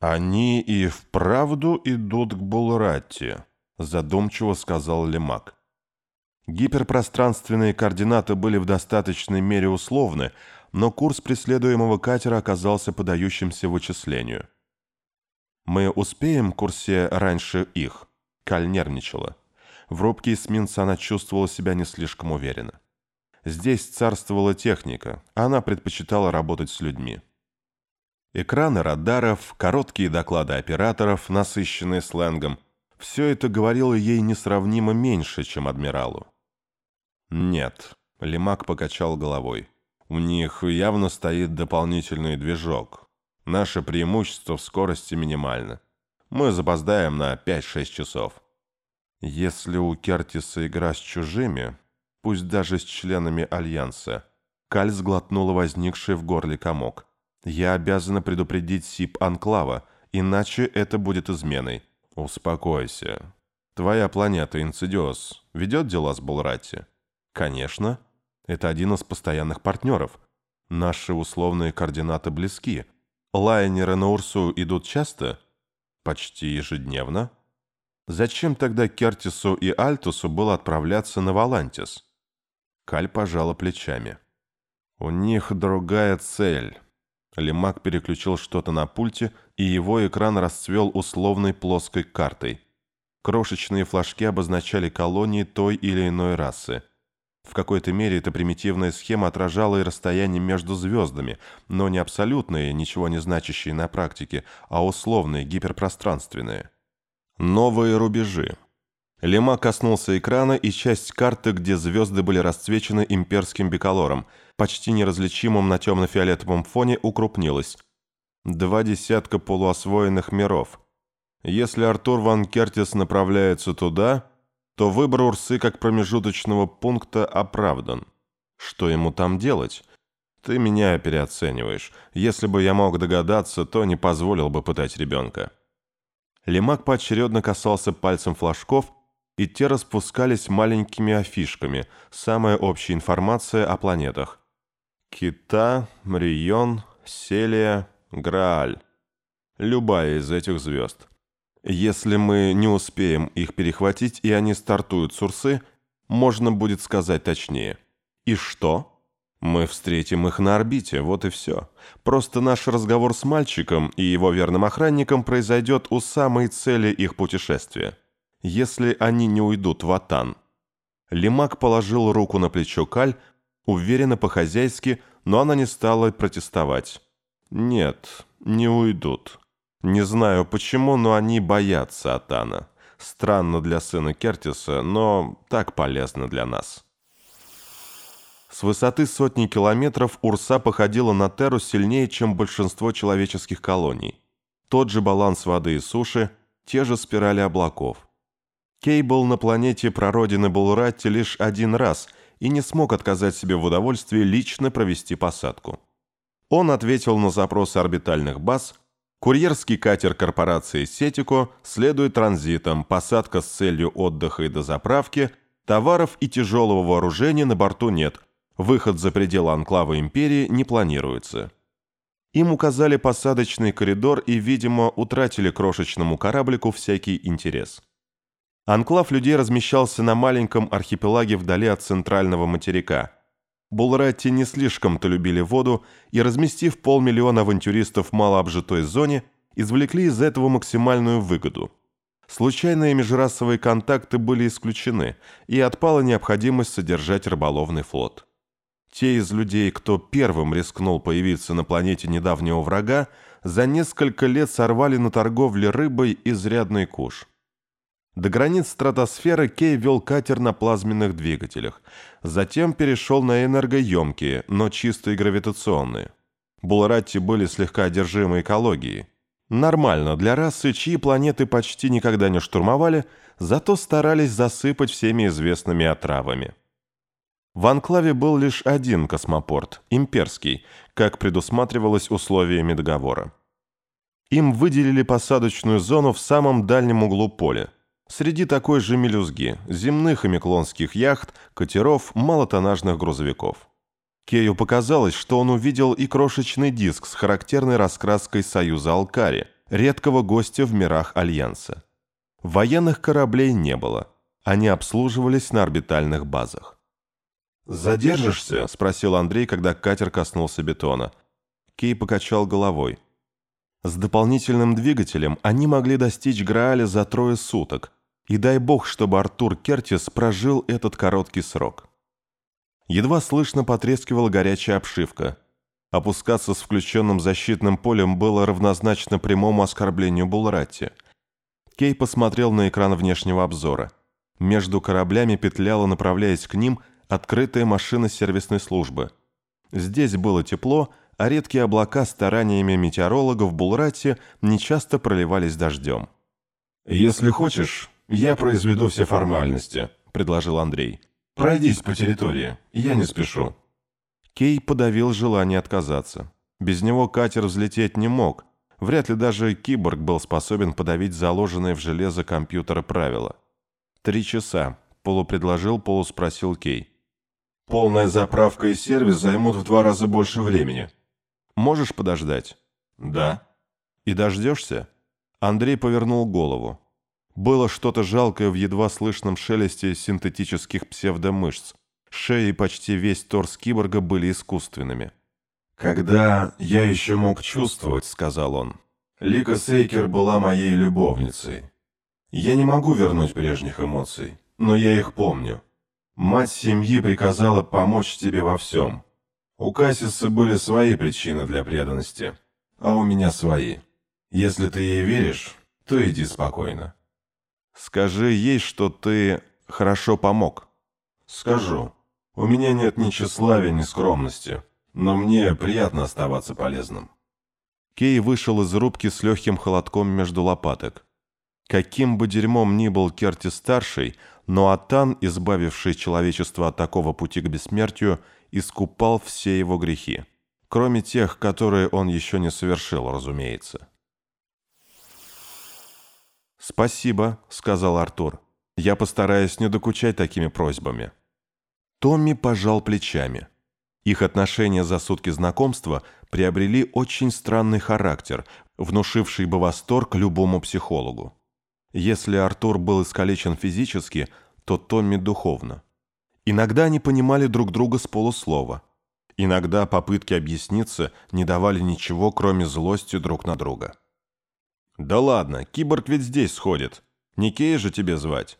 «Они и вправду идут к Булратти», — задумчиво сказал Лемак. Гиперпространственные координаты были в достаточной мере условны, но курс преследуемого катера оказался подающимся вычислению. «Мы успеем курсе раньше их?» Каль нервничала. В рубке эсминца она чувствовала себя не слишком уверенно. Здесь царствовала техника, она предпочитала работать с людьми. Экраны радаров, короткие доклады операторов, насыщенные сленгом – все это говорило ей несравнимо меньше, чем адмиралу. «Нет», – Лемак покачал головой, – «у них явно стоит дополнительный движок. Наше преимущество в скорости минимально. Мы запоздаем на 5-6 часов». Если у Кертиса игра с чужими, пусть даже с членами Альянса, Каль сглотнула возникший в горле комок. Я обязана предупредить СИП Анклава, иначе это будет изменой. Успокойся. Твоя планета Инцидиос ведет дела с Булрати? Конечно. Это один из постоянных партнеров. Наши условные координаты близки. Лайнеры на Урсу идут часто? Почти ежедневно. Зачем тогда Кертису и Альтусу было отправляться на Валантис? Каль пожала плечами. У них другая цель. Лемак переключил что-то на пульте, и его экран расцвел условной плоской картой. Крошечные флажки обозначали колонии той или иной расы. В какой-то мере эта примитивная схема отражала и расстояние между звездами, но не абсолютные, ничего не значащие на практике, а условные, гиперпространственные. Новые рубежи. Лема коснулся экрана, и часть карты, где звезды были расцвечены имперским биколором, почти неразличимым на темно-фиолетовом фоне, укрупнилась. Два десятка полуосвоенных миров. Если Артур Ван Кертис направляется туда, то выбор Урсы как промежуточного пункта оправдан. Что ему там делать? Ты меня переоцениваешь. Если бы я мог догадаться, то не позволил бы пытать ребенка. Лемак поочередно касался пальцем флажков, и те распускались маленькими афишками, самая общая информация о планетах. Кита, Мрион, Селия, Грааль. Любая из этих звезд. Если мы не успеем их перехватить, и они стартуют с Урсы, можно будет сказать точнее. И что? Мы встретим их на орбите, вот и все. Просто наш разговор с мальчиком и его верным охранником произойдет у самой цели их путешествия если они не уйдут в Атан. Лимак положил руку на плечо Каль, уверенно по-хозяйски, но она не стала протестовать. «Нет, не уйдут. Не знаю почему, но они боятся Атана. Странно для сына Кертиса, но так полезно для нас». С высоты сотни километров Урса походила на Терру сильнее, чем большинство человеческих колоний. Тот же баланс воды и суши, те же спирали облаков. Кей был на планете прародины Булратти лишь один раз и не смог отказать себе в удовольствии лично провести посадку. Он ответил на запросы орбитальных баз, курьерский катер корпорации «Сетико» следует транзитом, посадка с целью отдыха и дозаправки, товаров и тяжелого вооружения на борту нет, выход за пределы анклава империи не планируется. Им указали посадочный коридор и, видимо, утратили крошечному кораблику всякий интерес. Анклав людей размещался на маленьком архипелаге вдали от центрального материка. Булратти не слишком-то любили воду, и, разместив полмиллиона авантюристов в малообжитой зоне, извлекли из этого максимальную выгоду. Случайные межрасовые контакты были исключены, и отпала необходимость содержать рыболовный флот. Те из людей, кто первым рискнул появиться на планете недавнего врага, за несколько лет сорвали на торговле рыбой изрядный куш. До границ стратосферы Кей вел катер на плазменных двигателях. Затем перешел на энергоемкие, но чистые гравитационные. Буларатти были слегка одержимы экологией. Нормально для расы, чьи планеты почти никогда не штурмовали, зато старались засыпать всеми известными отравами. В Анклаве был лишь один космопорт, имперский, как предусматривалось условиями договора. Им выделили посадочную зону в самом дальнем углу поля – Среди такой же мелюзги, земных и меклонских яхт, катеров, малотоннажных грузовиков. Кею показалось, что он увидел и крошечный диск с характерной раскраской Союза Алкари, редкого гостя в мирах Альянса. Военных кораблей не было, они обслуживались на орбитальных базах. «Задержишься?» — спросил Андрей, когда катер коснулся бетона. Кей покачал головой. С дополнительным двигателем они могли достичь Грааля за трое суток, и дай бог, чтобы Артур Кертис прожил этот короткий срок. Едва слышно потрескивала горячая обшивка. Опускаться с включенным защитным полем было равнозначно прямому оскорблению Булратти. Кей посмотрел на экран внешнего обзора. Между кораблями петляла, направляясь к ним, открытая машина сервисной службы. Здесь было тепло, а редкие облака стараниями метеорологов в Булрате нечасто проливались дождем. «Если хочешь, я произведу все формальности», — предложил Андрей. «Пройдись по территории, я не спешу». Кей подавил желание отказаться. Без него катер взлететь не мог. Вряд ли даже киборг был способен подавить заложенные в железо компьютера правила. «Три часа», — полупредложил, полуспросил Кей. «Полная заправка и сервис займут в два раза больше времени», Можешь подождать?» «Да». «И дождешься?» Андрей повернул голову. Было что-то жалкое в едва слышном шелесте синтетических псевдомышц. Шея и почти весь торс киборга были искусственными. «Когда я еще мог чувствовать», — сказал он, — «Лика Сейкер была моей любовницей. Я не могу вернуть прежних эмоций, но я их помню. Мать семьи приказала помочь тебе во всем. У Кассиса были свои причины для преданности, а у меня свои. Если ты ей веришь, то иди спокойно. Скажи ей, что ты хорошо помог. Скажу. У меня нет ни тщеславия, ни скромности, но мне приятно оставаться полезным. Кей вышел из рубки с легким холодком между лопаток. Каким бы дерьмом ни был Керти-старший, но Атан, избавивший человечество от такого пути к бессмертию, искупал все его грехи, кроме тех, которые он еще не совершил, разумеется. «Спасибо», — сказал Артур. «Я постараюсь не докучать такими просьбами». Томми пожал плечами. Их отношения за сутки знакомства приобрели очень странный характер, внушивший бы восторг любому психологу. Если Артур был искалечен физически, то Томми духовно. Иногда они понимали друг друга с полуслова. Иногда попытки объясниться не давали ничего, кроме злости друг на друга. «Да ладно, киборг ведь здесь сходит. Никея же тебе звать».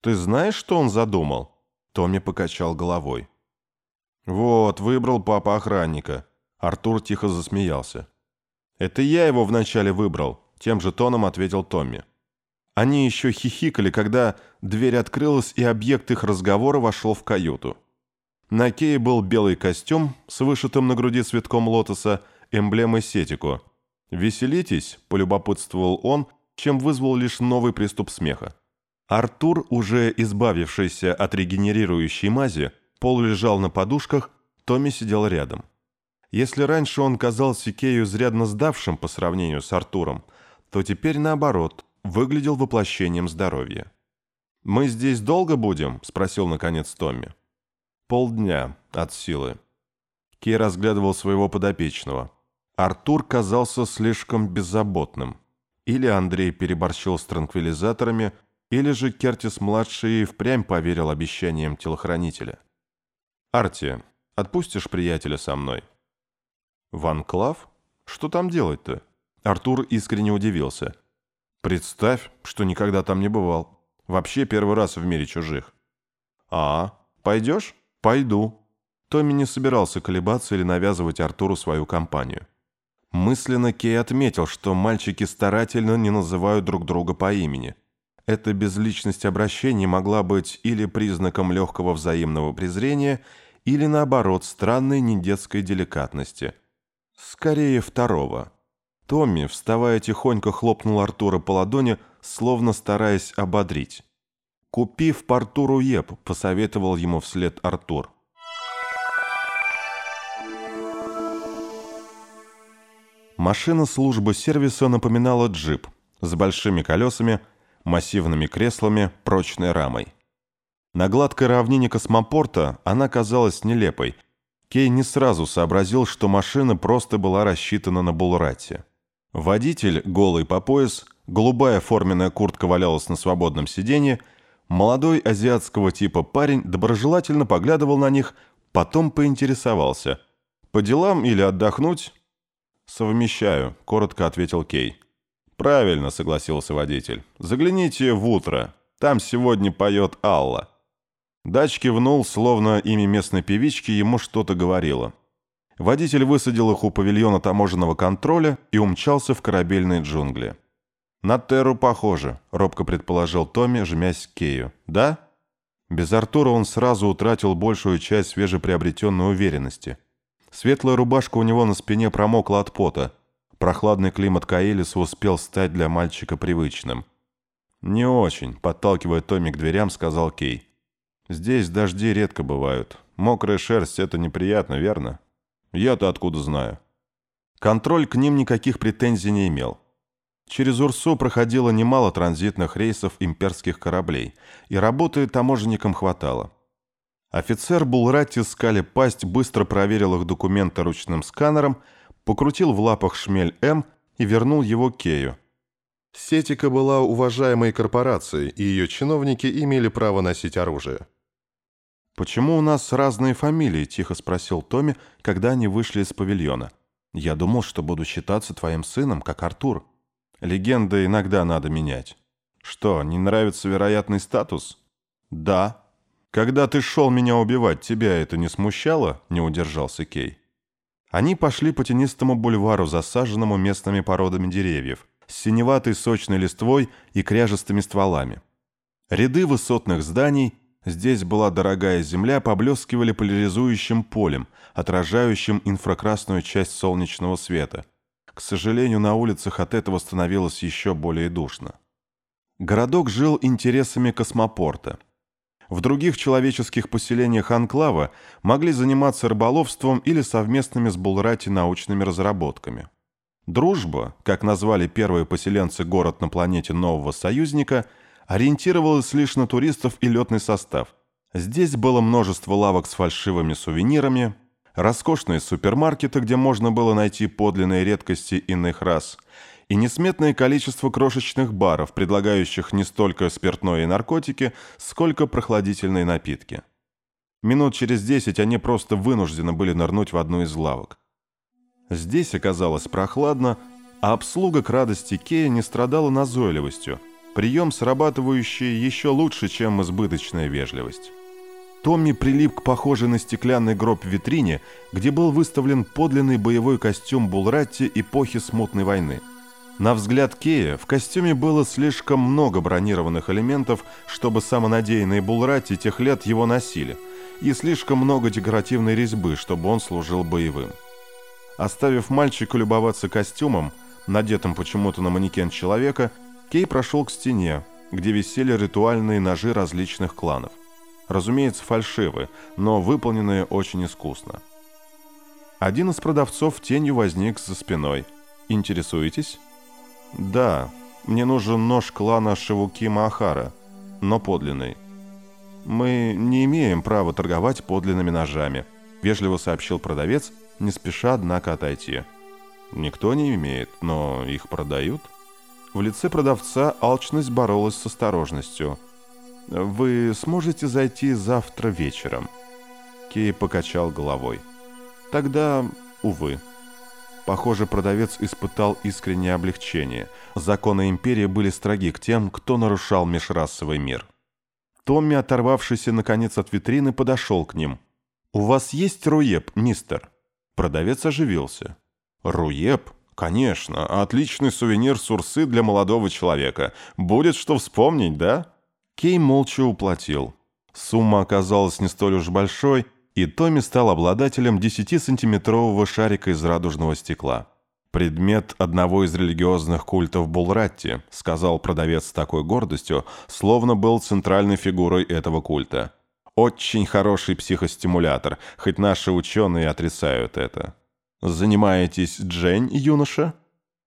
«Ты знаешь, что он задумал?» Томми покачал головой. «Вот, выбрал папа охранника». Артур тихо засмеялся. «Это я его вначале выбрал», — тем же тоном ответил Томми. Они еще хихикали, когда дверь открылась, и объект их разговора вошел в каюту. На Кее был белый костюм с вышитым на груди цветком лотоса эмблемой Сетику. «Веселитесь», — полюбопытствовал он, чем вызвал лишь новый приступ смеха. Артур, уже избавившийся от регенерирующей мази, полулежал на подушках, Томми сидел рядом. Если раньше он казался Кею изрядно сдавшим по сравнению с Артуром, то теперь наоборот, выглядел воплощением здоровья. «Мы здесь долго будем?» – спросил наконец Томми. «Полдня от силы». Кей разглядывал своего подопечного. Артур казался слишком беззаботным. Или Андрей переборщил с транквилизаторами, или же Кертис-младший впрямь поверил обещаниям телохранителя. «Арти, отпустишь приятеля со мной?» «В анклав? Что там делать-то?» Артур искренне удивился – Представь, что никогда там не бывал. Вообще первый раз в мире чужих. А, пойдешь? Пойду. Томми не собирался колебаться или навязывать Артуру свою компанию. Мысленно Кей отметил, что мальчики старательно не называют друг друга по имени. Эта безличность обращений могла быть или признаком легкого взаимного презрения, или наоборот, странной недетской деликатности. Скорее второго – Томми, вставая тихонько, хлопнул Артура по ладони, словно стараясь ободрить. «Купи в порту Руеп», — посоветовал ему вслед Артур. Машина службы сервиса напоминала джип с большими колесами, массивными креслами, прочной рамой. На гладкой равнине космопорта она казалась нелепой. Кей не сразу сообразил, что машина просто была рассчитана на Булрате. Водитель, голый по пояс, голубая форменная куртка валялась на свободном сиденье, молодой азиатского типа парень доброжелательно поглядывал на них, потом поинтересовался. «По делам или отдохнуть?» «Совмещаю», — коротко ответил Кей. «Правильно», — согласился водитель. «Загляните в утро. Там сегодня поет Алла». Дач кивнул, словно имя местной певички ему что-то говорило. Водитель высадил их у павильона таможенного контроля и умчался в корабельные джунгли. «На Терру похоже», — робко предположил Томми, жмясь к Кею. «Да?» Без Артура он сразу утратил большую часть свежеприобретенной уверенности. Светлая рубашка у него на спине промокла от пота. Прохладный климат Каэлиса успел стать для мальчика привычным. «Не очень», — подталкивая Томми к дверям, сказал Кей. «Здесь дожди редко бывают. Мокрая шерсть — это неприятно, верно?» Я-то откуда знаю? Контроль к ним никаких претензий не имел. Через Урсу проходило немало транзитных рейсов имперских кораблей, и работы таможенникам хватало. Офицер Булрати скали пасть быстро проверил их документы ручным сканером, покрутил в лапах шмель М и вернул его Кею. Сетика была уважаемой корпорацией, и ее чиновники имели право носить оружие. «Почему у нас разные фамилии?» – тихо спросил Томми, когда они вышли из павильона. «Я думал, что буду считаться твоим сыном, как Артур. Легенды иногда надо менять». «Что, не нравится вероятный статус?» «Да». «Когда ты шел меня убивать, тебя это не смущало?» – не удержался Кей. Они пошли по тенистому бульвару, засаженному местными породами деревьев, с синеватой сочной листвой и кряжестыми стволами. Ряды высотных зданий – Здесь была дорогая земля, поблескивали поляризующим полем, отражающим инфракрасную часть солнечного света. К сожалению, на улицах от этого становилось еще более душно. Городок жил интересами космопорта. В других человеческих поселениях Анклава могли заниматься рыболовством или совместными с Булрати научными разработками. Дружба, как назвали первые поселенцы город на планете Нового Союзника – ориентировалась лишь на туристов и летный состав. Здесь было множество лавок с фальшивыми сувенирами, роскошные супермаркеты, где можно было найти подлинные редкости иных рас, и несметное количество крошечных баров, предлагающих не столько спиртное и наркотики, сколько прохладительные напитки. Минут через десять они просто вынуждены были нырнуть в одну из лавок. Здесь оказалось прохладно, а обслуга к радости Кея не страдала назойливостью – Прием, срабатывающий еще лучше, чем избыточная вежливость. Томми прилип к похожей на стеклянный гроб витрине, где был выставлен подлинный боевой костюм Булратти эпохи Смутной войны. На взгляд Кея в костюме было слишком много бронированных элементов, чтобы самонадеянные Булратти тех лет его носили, и слишком много декоративной резьбы, чтобы он служил боевым. Оставив мальчика любоваться костюмом, надетым почему-то на манекен человека, Кей прошел к стене, где висели ритуальные ножи различных кланов. Разумеется, фальшивые, но выполненные очень искусно. Один из продавцов тенью возник за спиной. «Интересуетесь?» «Да, мне нужен нож клана Шивуки Маахара, но подлинный». «Мы не имеем права торговать подлинными ножами», — вежливо сообщил продавец, не спеша, однако, отойти. «Никто не имеет, но их продают?» В лице продавца алчность боролась с осторожностью. «Вы сможете зайти завтра вечером?» Кей покачал головой. «Тогда, увы». Похоже, продавец испытал искреннее облегчение. Законы Империи были строги к тем, кто нарушал межрасовый мир. Томми, оторвавшийся наконец от витрины, подошел к ним. «У вас есть руеп, мистер?» Продавец оживился. «Руеп? «Конечно, отличный сувенир Сурсы для молодого человека. Будет что вспомнить, да?» Кей молча уплатил. Сумма оказалась не столь уж большой, и Томми стал обладателем 10-сантиметрового шарика из радужного стекла. «Предмет одного из религиозных культов Булратти», сказал продавец с такой гордостью, словно был центральной фигурой этого культа. «Очень хороший психостимулятор, хоть наши ученые отрицают это». «Занимаетесь Джень, юноша?»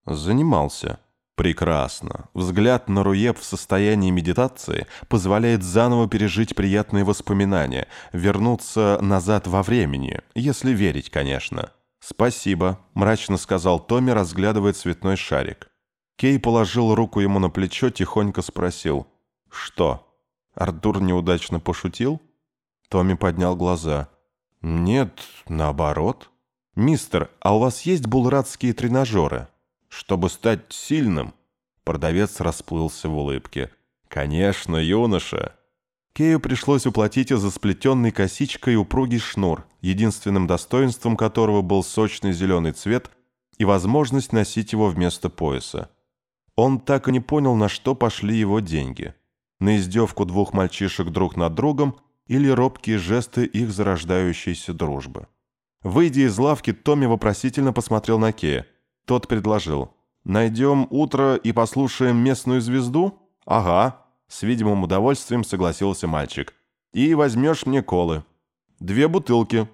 «Занимался». Прекрасно. Взгляд на Руеб в состоянии медитации позволяет заново пережить приятные воспоминания, вернуться назад во времени, если верить, конечно. «Спасибо», — мрачно сказал Томми, разглядывая цветной шарик. Кей положил руку ему на плечо, тихонько спросил. «Что? Артур неудачно пошутил?» Томми поднял глаза. «Нет, наоборот. Мистер, а у вас есть булратские тренажеры? Чтобы стать сильным?» Продавец расплылся в улыбке. «Конечно, юноша!» Кею пришлось уплатить за сплетенный косичкой упругий шнур, единственным достоинством которого был сочный зеленый цвет и возможность носить его вместо пояса. Он так и не понял, на что пошли его деньги. На издевку двух мальчишек друг над другом или робкие жесты их зарождающейся дружбы. Выйдя из лавки, Томми вопросительно посмотрел на Кея. Тот предложил. «Найдем утро и послушаем местную звезду?» «Ага», с видимым удовольствием согласился мальчик. «И возьмешь мне колы. Две бутылки».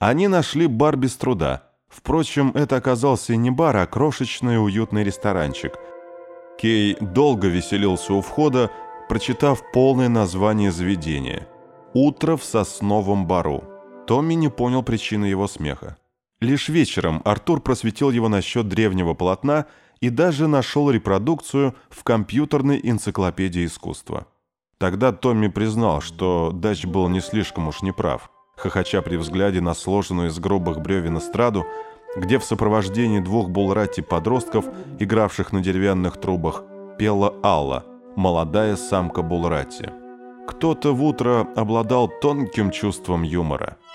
Они нашли бар без труда. Впрочем, это оказался не бар, а крошечный уютный ресторанчик. Кей долго веселился у входа, прочитав полное название заведения. «Утро в сосновом бару». Томми не понял причины его смеха. Лишь вечером Артур просветил его насчет древнего полотна и даже нашел репродукцию в компьютерной энциклопедии искусства. Тогда Томми признал, что Дач был не слишком уж неправ, хохоча при взгляде на сложенную из грубых бревен эстраду, где в сопровождении двух булрати-подростков, игравших на деревянных трубах, пела Алла, молодая самка булрати. Кто-то в утро обладал тонким чувством юмора –